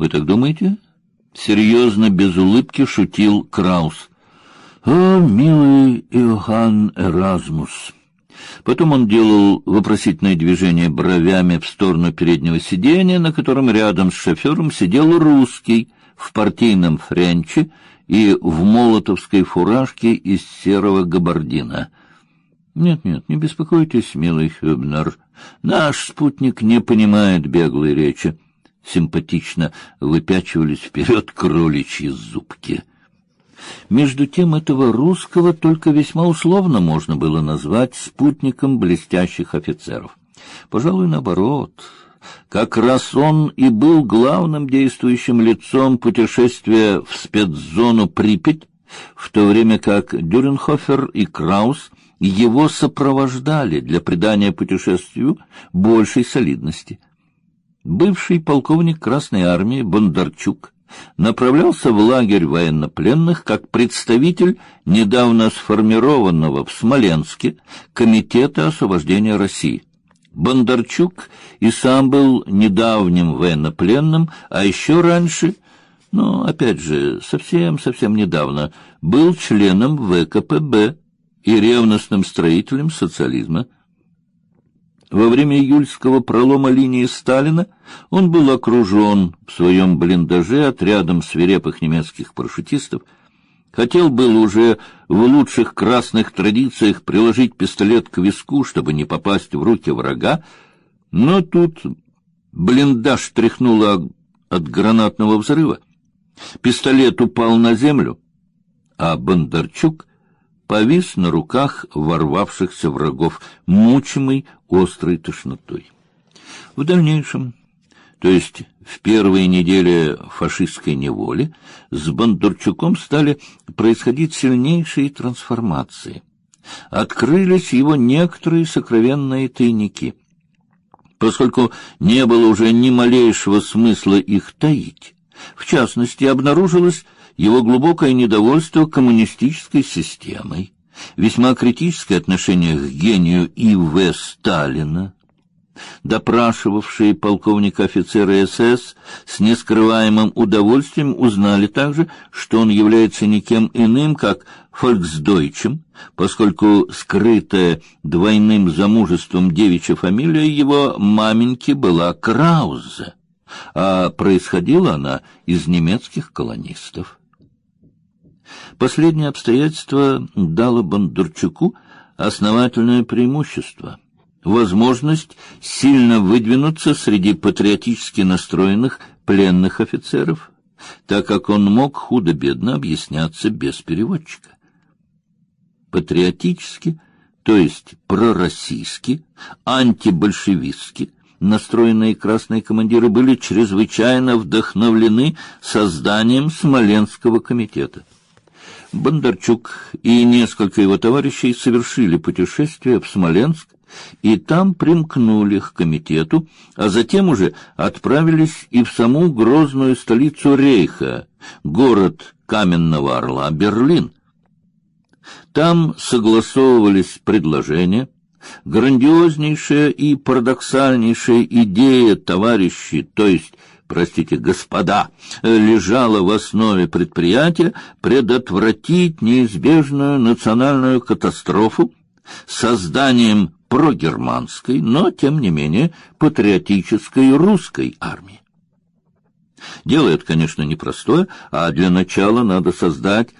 Вы так думаете? Серьезно, без улыбки шутил Краус. О, милый Иоганн Эразмус. Потом он делал вопросительное движение бровями в сторону переднего сиденья, на котором рядом с шофером сидел русский в партийном френче и в молотовской фуражке из серого габардина. Нет, нет, не беспокойтесь, милый Хюбнер. Наш спутник не понимает беглой речи. Симпатично выпячивались вперед кроличьи зубки. Между тем этого русского только весьма условно можно было назвать спутником блестящих офицеров. Пожалуй, наоборот. Как раз он и был главным действующим лицом путешествия в спецзону Припять, в то время как Дюренхофер и Краус его сопровождали для придания путешествию большей солидности. Бывший полковник Красной армии Бондарчук направлялся в лагерь военнопленных как представитель недавно сформированного в Смоленске комитета освобождения России. Бондарчук и сам был недавним военнопленным, а еще раньше, ну, опять же, совсем-совсем недавно, был членом ВКПБ и ревностным строителем социализма. Во время июльского пролома линии Сталина он был окружен в своем блиндаже отрядом свирепых немецких парашютистов, хотел был уже в лучших красных традициях приложить пистолет к виску, чтобы не попасть в руки врага, но тут блиндаж тряхнуло от гранатного взрыва. Пистолет упал на землю, а Бондарчук повис на руках ворвавшихся врагов, мучимый острой тошнотой. В дальнейшем, то есть в первые недели фашистской неволи, с Бондарчуком стали происходить сильнейшие трансформации. Открылись его некоторые сокровенные тайники. Поскольку не было уже ни малейшего смысла их таить, в частности, обнаружилось его глубокое недовольство коммунистической системой, весьма критическое отношение к гению И.В. Сталина, допрашивавшие полковника офицера СС с нескрываемым удовольствием узнали также, что он является никем иным, как фольксдойчем, поскольку скрытая двойным замужеством девичья фамилия его маменьки была Краузе, а происходила она из немецких колонистов. Последнее обстоятельство дало Бондарчуку основательное преимущество — возможность сильно выдвинуться среди патриотически настроенных пленных офицеров, так как он мог худо-бедно объясняться без переводчика. Патриотически, то есть пророссийски, антибольшевистски настроенные красные командиры были чрезвычайно вдохновлены созданием Смоленского комитета. Бондарчук и несколько его товарищей совершили путешествие в Смоленск и там примкнули к комитету, а затем уже отправились и в саму грозную столицу Рейха, город Каменного Орла Берлин. Там согласовывались предложения, грандиознейшая и парадоксальнейшая идея товарищей, то есть простите, господа, лежала в основе предприятия предотвратить неизбежную национальную катастрофу созданием прогерманской, но тем не менее патриотической русской армии. Дело это, конечно, непростое, а для начала надо создать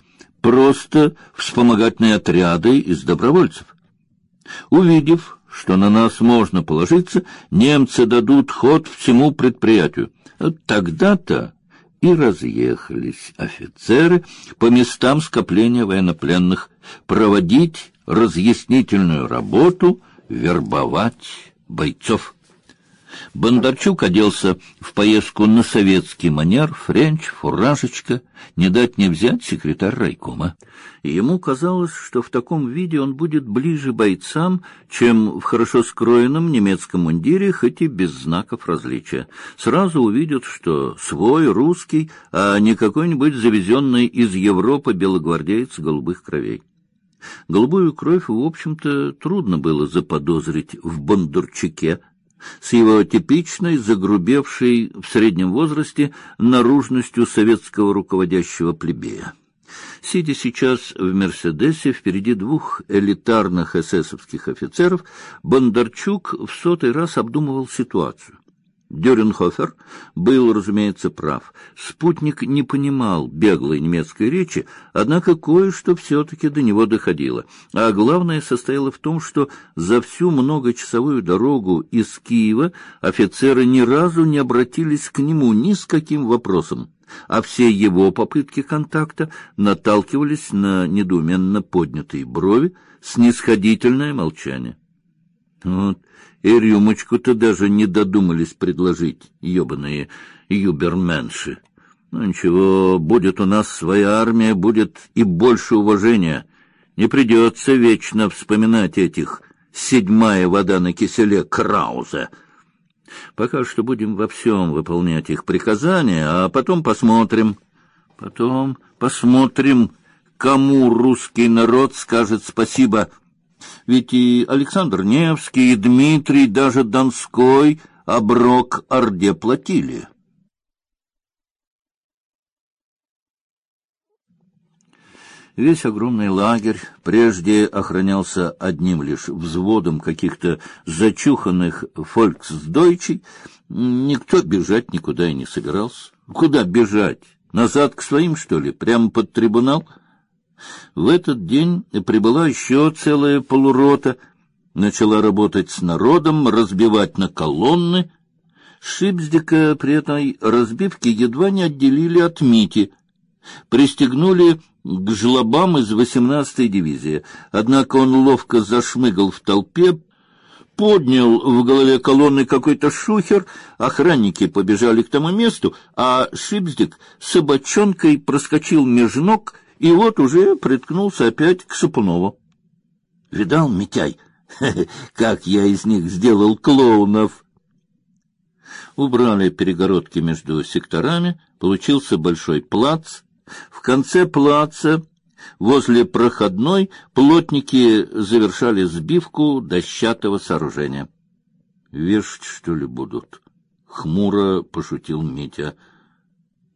просто вспомогательные отряды из добровольцев. Увидев, что на нас можно положиться, немцы дадут ход всему предприятию. Тогда-то и разъехались офицеры по местам скопления военнопленных проводить разъяснительную работу, вербовать бойцов. Бондарчук оделся в поездку на советский манер, френч, фуражечка, не дать не взять секретарь райкома. Ему казалось, что в таком виде он будет ближе бойцам, чем в хорошо скроенном немецком мундире, хоть и без знаков различия. Сразу увидят, что свой, русский, а не какой-нибудь завезенный из Европы белогвардеец голубых кровей. Голубую кровь, в общем-то, трудно было заподозрить в Бондарчуке, с его типичной, загрубевшей в среднем возрасте наружностью советского руководящего плебея. Сидя сейчас в «Мерседесе» впереди двух элитарных эсэсовских офицеров, Бондарчук в сотый раз обдумывал ситуацию. Дюренхофер был, разумеется, прав. Спутник не понимал беглой немецкой речи, однако кое-что все-таки до него доходило. А главное состояло в том, что за всю многочасовую дорогу из Киева офицеры ни разу не обратились к нему ни с каким вопросом, а все его попытки контакта наталкивались на недоуменно поднятые брови, снисходительное молчание. Вот и рюмочку-то даже не додумались предложить, ебаные юберменши. Ну ничего, будет у нас своя армия, будет и больше уважения. Не придется вечно вспоминать этих седьмая вода на киселе Крауза. Пока что будем во всем выполнять их приказания, а потом посмотрим. Потом посмотрим, кому русский народ скажет спасибо. Ведь и Александр Невский, и Дмитрий, даже Донской оброк Орде платили. Весь огромный лагерь прежде охранялся одним лишь взводом каких-то зачуханных фольксдойчей. Никто бежать никуда и не собирался. Куда бежать? Назад к своим, что ли? Прямо под трибунал? — в этот день прибыла еще целая полурота, начала работать с народом, разбивать на колонны. Шипздика при этой разбивке едва не отделили от Мити, пристегнули к жлобам из 18-й дивизии. Однако он ловко зашмыгал в толпе, поднял в голове колонны какой-то шухер, охранники побежали к тому месту, а Шипздик собачонкой проскочил меж ног и вот уже приткнулся опять к Сапунову. Видал, Митяй, как я из них сделал клоунов. Убрали перегородки между секторами, получился большой плац. В конце плаца, возле проходной, плотники завершали сбивку дощатого сооружения. Вешать, что ли, будут? Хмуро пошутил Митя.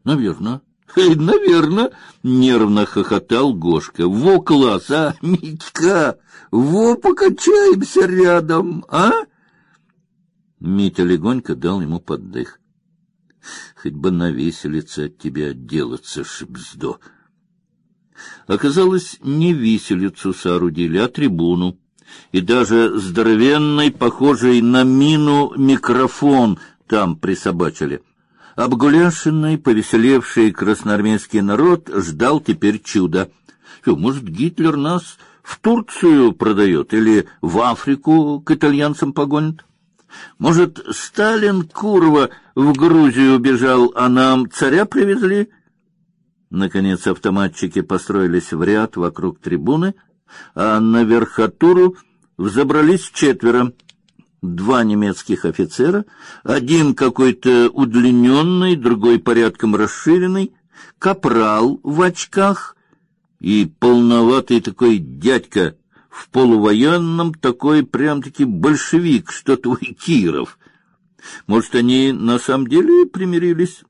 Наверное. Наверное, нервно хохотал Гошка. Во класс, а, Митька, во покачаемся рядом, а? Митя легонько дал ему поддых. Хоть бы на виселице от тебя отделаться, шибздо. Оказалось, не виселицу соорудили, а трибуну. И даже здоровенный, похожий на мину, микрофон там присобачили — Обгуляшенный, повеселевший красноармейский народ ждал теперь чуда. Может, Гитлер нас в Турцию продает или в Африку к итальянцам погонит? Может, Сталин, курва, в Грузию убежал, а нам царя привезли? Наконец автоматчики построились в ряд вокруг трибуны, а на верхотуру взобрались четверо два немецких офицера, один какой-то удлиненный, другой порядком расширенный, капрал в очках и полноватый такой дядька в полувоенном, такой прям-таки большевик, что твой Киров. Может, они на самом деле примирились?